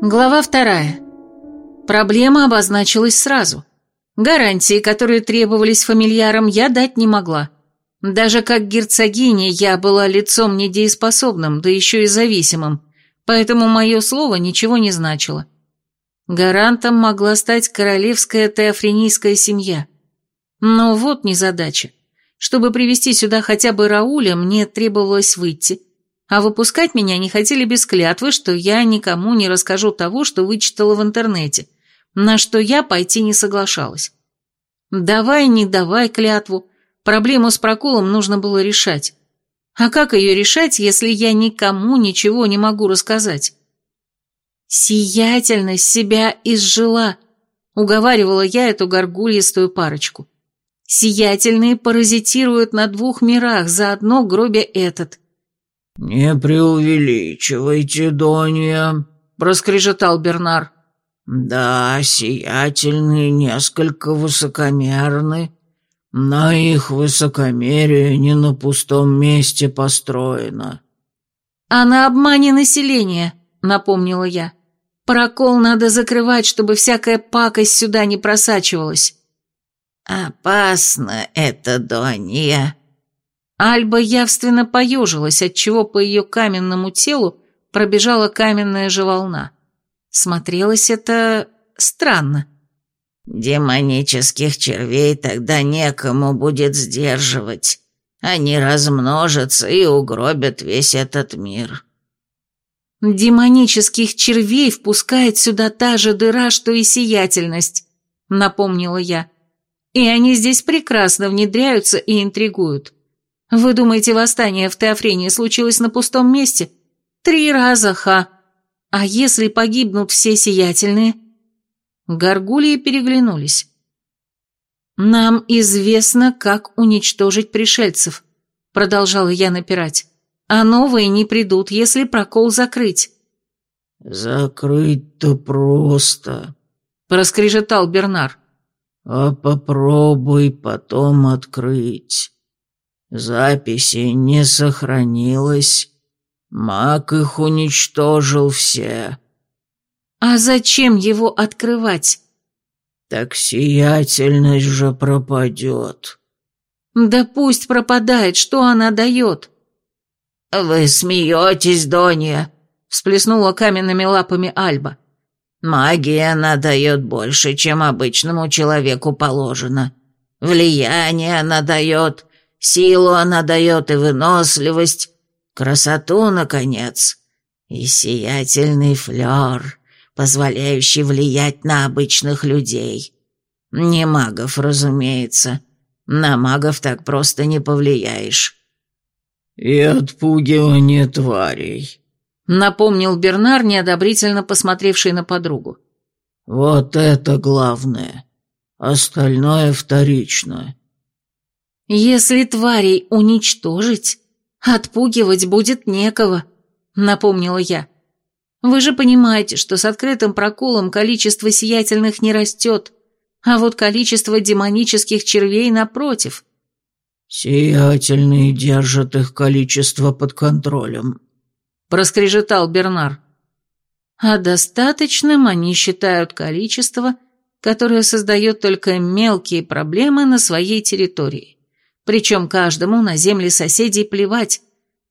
Глава вторая. Проблема обозначилась сразу. Гарантии, которые требовались фамильярам, я дать не могла. Даже как герцогиня я была лицом недееспособным, да еще и зависимым, поэтому мое слово ничего не значило. Гарантом могла стать королевская теофренийская семья. Но вот незадача. Чтобы привести сюда хотя бы Рауля, мне требовалось выйти, а выпускать меня не хотели без клятвы, что я никому не расскажу того, что вычитала в интернете, на что я пойти не соглашалась. Давай, не давай клятву, проблему с проколом нужно было решать. А как ее решать, если я никому ничего не могу рассказать? Сиятельность себя изжила, уговаривала я эту горгульистую парочку. Сиятельные паразитируют на двух мирах, заодно гробя этот – «Не преувеличивайте, Донья», — проскрежетал Бернар. «Да, сиятельные несколько высокомерны, но их высокомерие не на пустом месте построено». «А на обмане населения», — напомнила я. «Прокол надо закрывать, чтобы всякая пакость сюда не просачивалась». «Опасно это, Донья», Альба явственно поежилась, отчего по ее каменному телу пробежала каменная же волна. Смотрелось это странно. «Демонических червей тогда некому будет сдерживать. Они размножатся и угробят весь этот мир». «Демонических червей впускает сюда та же дыра, что и сиятельность», — напомнила я. «И они здесь прекрасно внедряются и интригуют. Вы думаете, восстание в Теофрении случилось на пустом месте? Три раза, ха! А если погибнут все сиятельные?» Горгулии переглянулись. «Нам известно, как уничтожить пришельцев», — продолжала я напирать. «А новые не придут, если прокол закрыть». «Закрыть-то просто», — проскрежетал Бернар. «А попробуй потом открыть». Записи не сохранилось. Маг их уничтожил все. А зачем его открывать? Так сиятельность же пропадет. Да пусть пропадает, что она дает? Вы смеетесь, Донья, всплеснула каменными лапами Альба. Магия она дает больше, чем обычному человеку положено. Влияние она дает, Силу она дает и выносливость, красоту, наконец, и сиятельный флер, позволяющий влиять на обычных людей. Не магов, разумеется. На магов так просто не повлияешь. «И отпугивание тварей», — напомнил Бернар, неодобрительно посмотревший на подругу. «Вот это главное. Остальное вторично. «Если тварей уничтожить, отпугивать будет некого», — напомнила я. «Вы же понимаете, что с открытым проколом количество сиятельных не растет, а вот количество демонических червей напротив». «Сиятельные держат их количество под контролем», — проскрежетал Бернар. «А достаточным они считают количество, которое создает только мелкие проблемы на своей территории. Причем каждому на земле соседей плевать.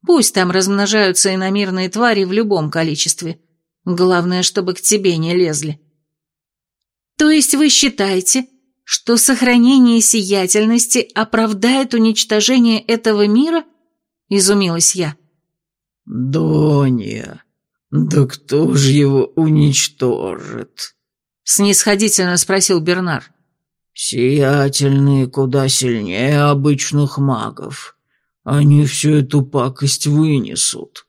Пусть там размножаются иномирные твари в любом количестве. Главное, чтобы к тебе не лезли. То есть вы считаете, что сохранение сиятельности оправдает уничтожение этого мира? Изумилась я. Донья, да кто же его уничтожит? Снисходительно спросил Бернар. «Сиятельные куда сильнее обычных магов. Они всю эту пакость вынесут».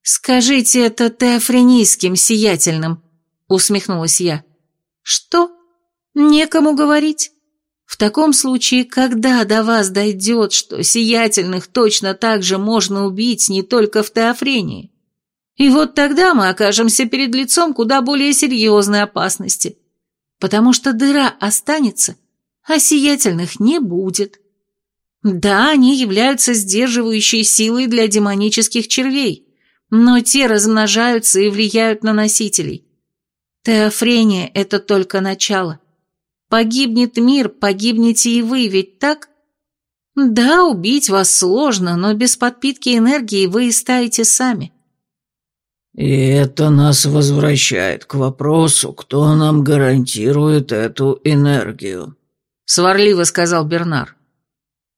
«Скажите это теофренийским сиятельным», — усмехнулась я. «Что? Некому говорить? В таком случае, когда до вас дойдет, что сиятельных точно так же можно убить не только в теофрении? И вот тогда мы окажемся перед лицом куда более серьезной опасности» потому что дыра останется, а сиятельных не будет. Да, они являются сдерживающей силой для демонических червей, но те размножаются и влияют на носителей. Теофрения – это только начало. Погибнет мир, погибнете и вы, ведь так? Да, убить вас сложно, но без подпитки энергии вы и стаете сами. И это нас возвращает к вопросу, кто нам гарантирует эту энергию, сварливо сказал Бернар.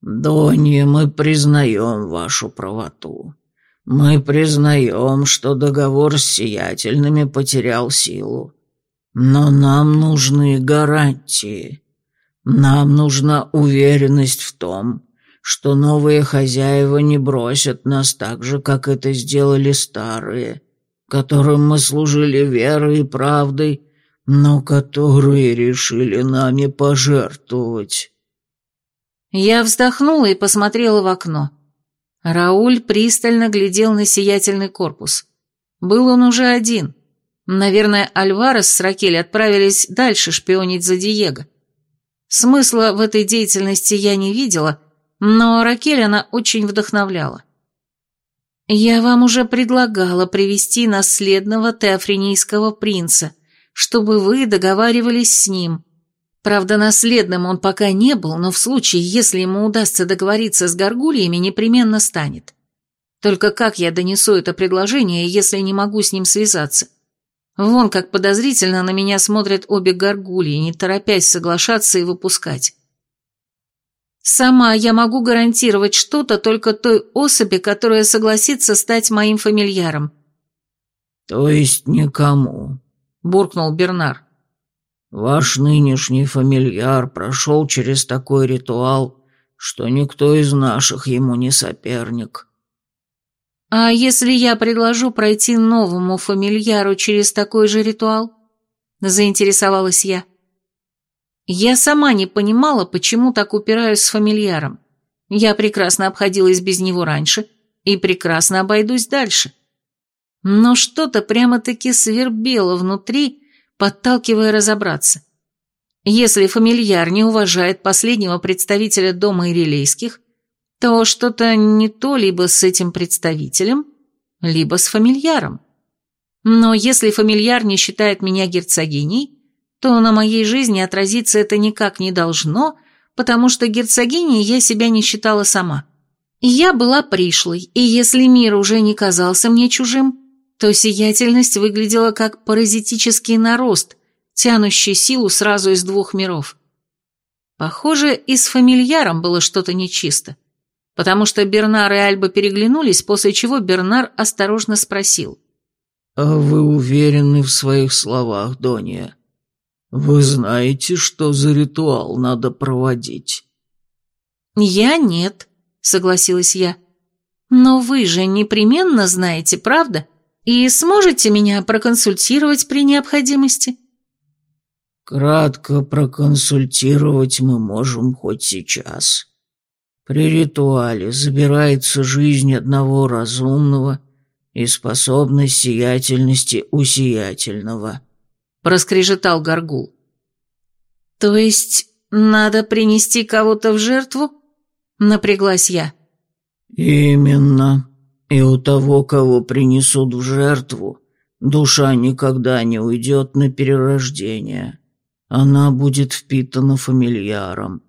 Донья, мы признаем вашу правоту. Мы признаем, что договор с сиятельными потерял силу. Но нам нужны гарантии. Нам нужна уверенность в том, что новые хозяева не бросят нас так же, как это сделали старые, которым мы служили верой и правдой, но которые решили нами пожертвовать. Я вздохнула и посмотрела в окно. Рауль пристально глядел на сиятельный корпус. Был он уже один. Наверное, Альварес с Ракель отправились дальше шпионить за Диего. Смысла в этой деятельности я не видела, но Ракель она очень вдохновляла. «Я вам уже предлагала привести наследного теофренийского принца, чтобы вы договаривались с ним. Правда, наследным он пока не был, но в случае, если ему удастся договориться с горгульями, непременно станет. Только как я донесу это предложение, если не могу с ним связаться? Вон как подозрительно на меня смотрят обе горгульи, не торопясь соглашаться и выпускать. Сама я могу гарантировать что-то только той особи, которая согласится стать моим фамильяром. То есть никому, буркнул Бернар. Ваш нынешний фамильяр прошел через такой ритуал, что никто из наших ему не соперник. А если я предложу пройти новому фамильяру через такой же ритуал? Заинтересовалась я. Я сама не понимала, почему так упираюсь с фамильяром. Я прекрасно обходилась без него раньше и прекрасно обойдусь дальше. Но что-то прямо-таки свербело внутри, подталкивая разобраться. Если фамильяр не уважает последнего представителя дома Ирилейских, то что-то не то либо с этим представителем, либо с фамильяром. Но если фамильяр не считает меня герцогиней, то на моей жизни отразиться это никак не должно, потому что герцогиней я себя не считала сама. Я была пришлой, и если мир уже не казался мне чужим, то сиятельность выглядела как паразитический нарост, тянущий силу сразу из двух миров. Похоже, и с фамильяром было что-то нечисто, потому что Бернар и Альба переглянулись, после чего Бернар осторожно спросил. «А вы уверены в своих словах, Донья? Вы знаете, что за ритуал надо проводить?» «Я нет», — согласилась я. «Но вы же непременно знаете, правда?» И сможете меня проконсультировать при необходимости?» «Кратко проконсультировать мы можем хоть сейчас. При ритуале забирается жизнь одного разумного и способность сиятельности у сиятельного», — проскрежетал Горгул. «То есть надо принести кого-то в жертву?» — напряглась я. «Именно», и у того, кого принесут в жертву, душа никогда не уйдет на перерождение. Она будет впитана фамильяром.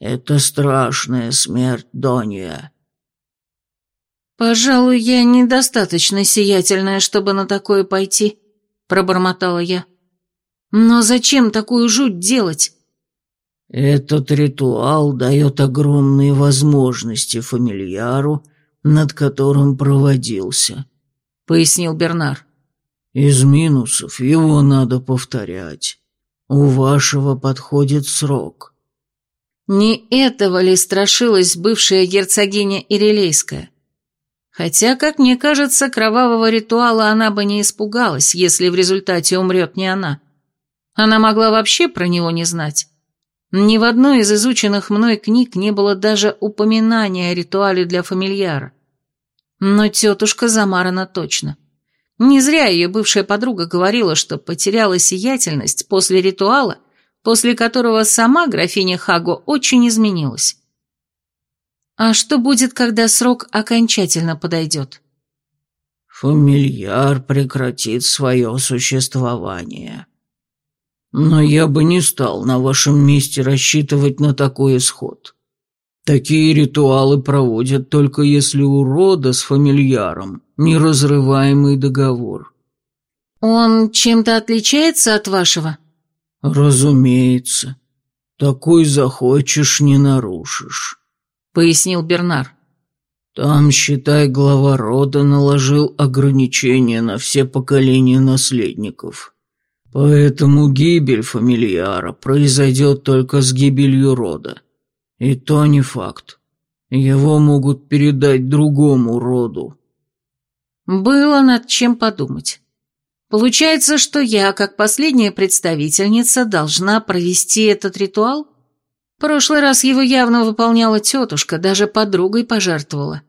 Это страшная смерть, Донья. «Пожалуй, я недостаточно сиятельная, чтобы на такое пойти», — пробормотала я. «Но зачем такую жуть делать?» «Этот ритуал дает огромные возможности фамильяру над которым проводился», — пояснил Бернар. «Из минусов его надо повторять. У вашего подходит срок». Не этого ли страшилась бывшая герцогиня Ирилейская? Хотя, как мне кажется, кровавого ритуала она бы не испугалась, если в результате умрет не она. Она могла вообще про него не знать. Ни в одной из изученных мной книг не было даже упоминания о ритуале для фамильяра. Но тетушка замарана точно. Не зря ее бывшая подруга говорила, что потеряла сиятельность после ритуала, после которого сама графиня Хаго очень изменилась. А что будет, когда срок окончательно подойдет? фамильяр прекратит свое существование. Но я бы не стал на вашем месте рассчитывать на такой исход. Такие ритуалы проводят только если у рода с фамильяром неразрываемый договор. Он чем-то отличается от вашего? Разумеется. Такой захочешь, не нарушишь, пояснил Бернар. Там, считай, глава рода наложил ограничения на все поколения наследников. Поэтому гибель фамильяра произойдет только с гибелью рода. И то не факт. Его могут передать другому роду. Было над чем подумать. Получается, что я, как последняя представительница, должна провести этот ритуал? прошлый раз его явно выполняла тетушка, даже подругой пожертвовала.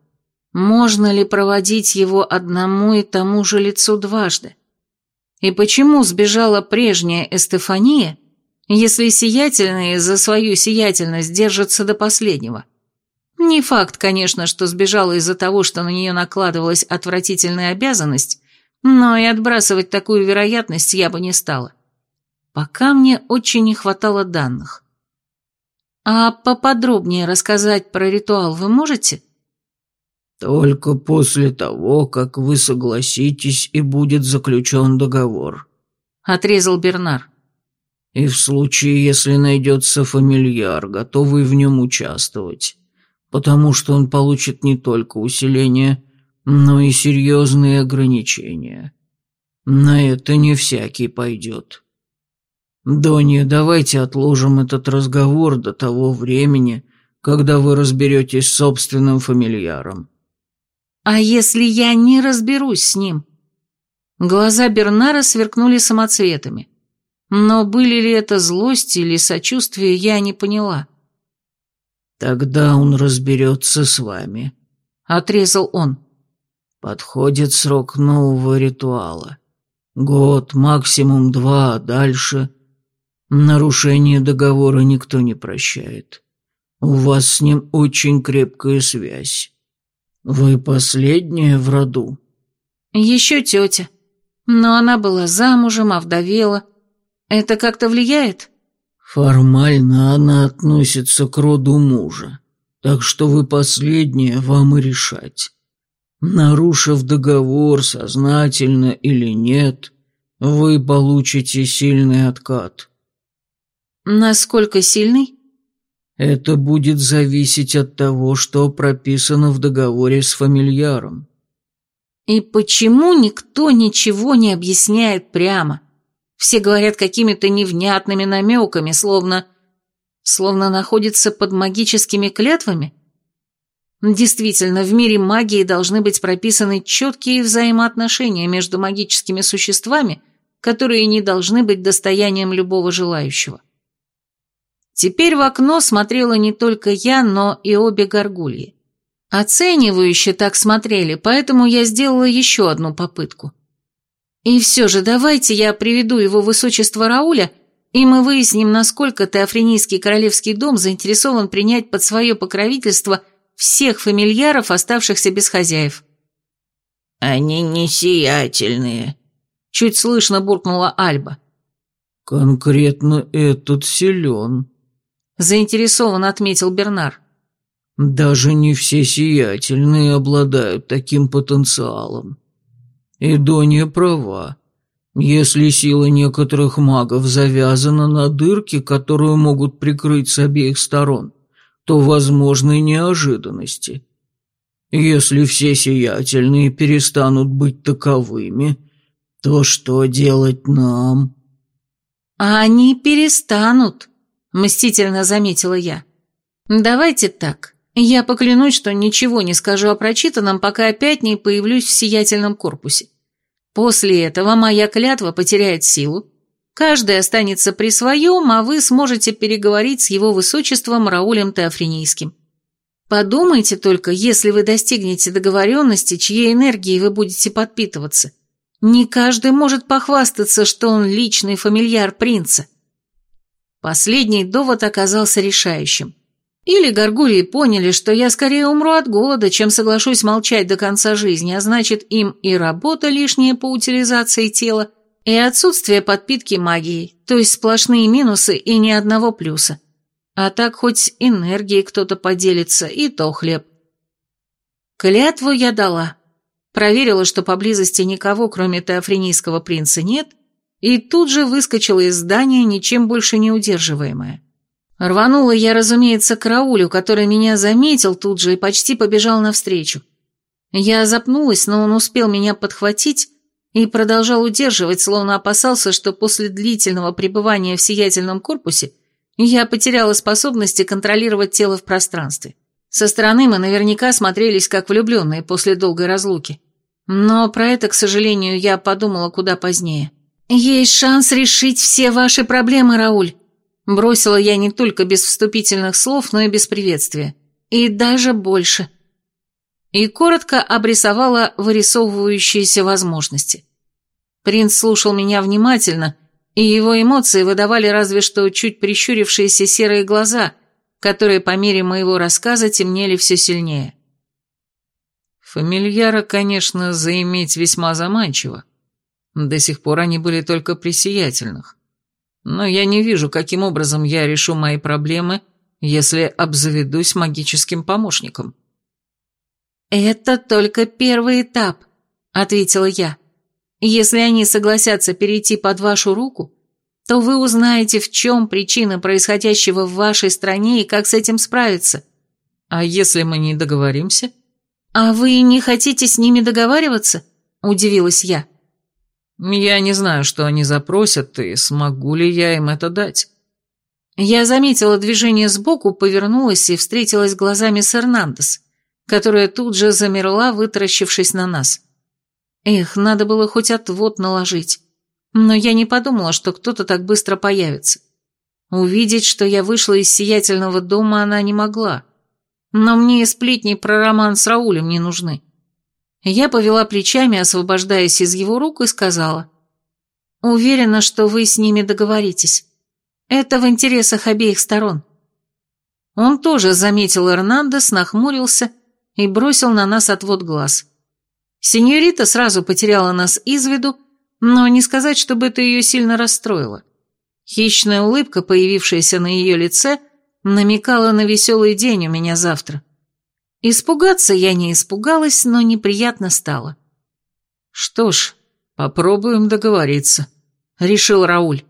Можно ли проводить его одному и тому же лицу дважды? И почему сбежала прежняя Эстефания, если сиятельные за свою сиятельность держатся до последнего. Не факт, конечно, что сбежала из-за того, что на нее накладывалась отвратительная обязанность, но и отбрасывать такую вероятность я бы не стала. Пока мне очень не хватало данных. А поподробнее рассказать про ритуал вы можете? Только после того, как вы согласитесь и будет заключен договор. Отрезал Бернар. И в случае, если найдется фамильяр, готовый в нем участвовать, потому что он получит не только усиление, но и серьезные ограничения. На это не всякий пойдет. Донья, давайте отложим этот разговор до того времени, когда вы разберетесь с собственным фамильяром. А если я не разберусь с ним? Глаза Бернара сверкнули самоцветами. Но были ли это злость или сочувствие, я не поняла. «Тогда он разберется с вами», — отрезал он. «Подходит срок нового ритуала. Год, максимум два, а дальше...» Нарушение договора никто не прощает. У вас с ним очень крепкая связь. Вы последняя в роду?» «Еще тетя. Но она была замужем, овдовела. Это как-то влияет? Формально она относится к роду мужа, так что вы последнее вам и решать. Нарушив договор, сознательно или нет, вы получите сильный откат. Насколько сильный? Это будет зависеть от того, что прописано в договоре с фамильяром. И почему никто ничего не объясняет прямо? Все говорят какими-то невнятными намеками, словно... словно находятся под магическими клятвами? Действительно, в мире магии должны быть прописаны четкие взаимоотношения между магическими существами, которые не должны быть достоянием любого желающего. Теперь в окно смотрела не только я, но и обе горгульи. Оценивающе так смотрели, поэтому я сделала еще одну попытку. И все же давайте я приведу его высочество Рауля, и мы выясним, насколько Теофренийский королевский дом заинтересован принять под свое покровительство всех фамильяров, оставшихся без хозяев. «Они не сиятельные», — чуть слышно буркнула Альба. «Конкретно этот силен», — заинтересованно отметил Бернар. «Даже не все сиятельные обладают таким потенциалом. И Донья права. Если сила некоторых магов завязана на дырки, которую могут прикрыть с обеих сторон, то возможны неожиданности. Если все сиятельные перестанут быть таковыми, то что делать нам? А они перестанут, мстительно заметила я. Давайте так. Я поклянусь, что ничего не скажу о прочитанном, пока опять не появлюсь в сиятельном корпусе. После этого моя клятва потеряет силу, каждый останется при своем, а вы сможете переговорить с его высочеством Раулем Теофренийским. Подумайте только, если вы достигнете договоренности, чьей энергией вы будете подпитываться. Не каждый может похвастаться, что он личный фамильяр принца. Последний довод оказался решающим. Или горгульи поняли, что я скорее умру от голода, чем соглашусь молчать до конца жизни, а значит, им и работа лишняя по утилизации тела, и отсутствие подпитки магией, то есть сплошные минусы и ни одного плюса. А так хоть энергией кто-то поделится, и то хлеб. Клятву я дала. Проверила, что поблизости никого, кроме теофренийского принца, нет, и тут же выскочила из здания, ничем больше не удерживаемая. Рванула я, разумеется, к Раулю, который меня заметил тут же и почти побежал навстречу. Я запнулась, но он успел меня подхватить и продолжал удерживать, словно опасался, что после длительного пребывания в сиятельном корпусе я потеряла способности контролировать тело в пространстве. Со стороны мы наверняка смотрелись как влюбленные после долгой разлуки. Но про это, к сожалению, я подумала куда позднее. «Есть шанс решить все ваши проблемы, Рауль», Бросила я не только без вступительных слов, но и без приветствия. И даже больше. И коротко обрисовала вырисовывающиеся возможности. Принц слушал меня внимательно, и его эмоции выдавали разве что чуть прищурившиеся серые глаза, которые по мере моего рассказа темнели все сильнее. Фамильяра, конечно, заиметь весьма заманчиво. До сих пор они были только при сиятельных но я не вижу, каким образом я решу мои проблемы, если обзаведусь магическим помощником». «Это только первый этап», — ответила я. «Если они согласятся перейти под вашу руку, то вы узнаете, в чем причина происходящего в вашей стране и как с этим справиться». «А если мы не договоримся?» «А вы не хотите с ними договариваться?» – удивилась я. Я не знаю, что они запросят, и смогу ли я им это дать. Я заметила движение сбоку, повернулась и встретилась глазами с Эрнандес, которая тут же замерла, вытаращившись на нас. Эх, надо было хоть отвод наложить. Но я не подумала, что кто-то так быстро появится. Увидеть, что я вышла из сиятельного дома, она не могла. Но мне и сплетни про роман с Раулем не нужны. Я повела плечами, освобождаясь из его рук, и сказала. «Уверена, что вы с ними договоритесь. Это в интересах обеих сторон». Он тоже заметил Эрнандес, нахмурился и бросил на нас отвод глаз. Сеньорита сразу потеряла нас из виду, но не сказать, чтобы это ее сильно расстроило. Хищная улыбка, появившаяся на ее лице, намекала на веселый день у меня завтра. Испугаться я не испугалась, но неприятно стало. «Что ж, попробуем договориться», — решил Рауль.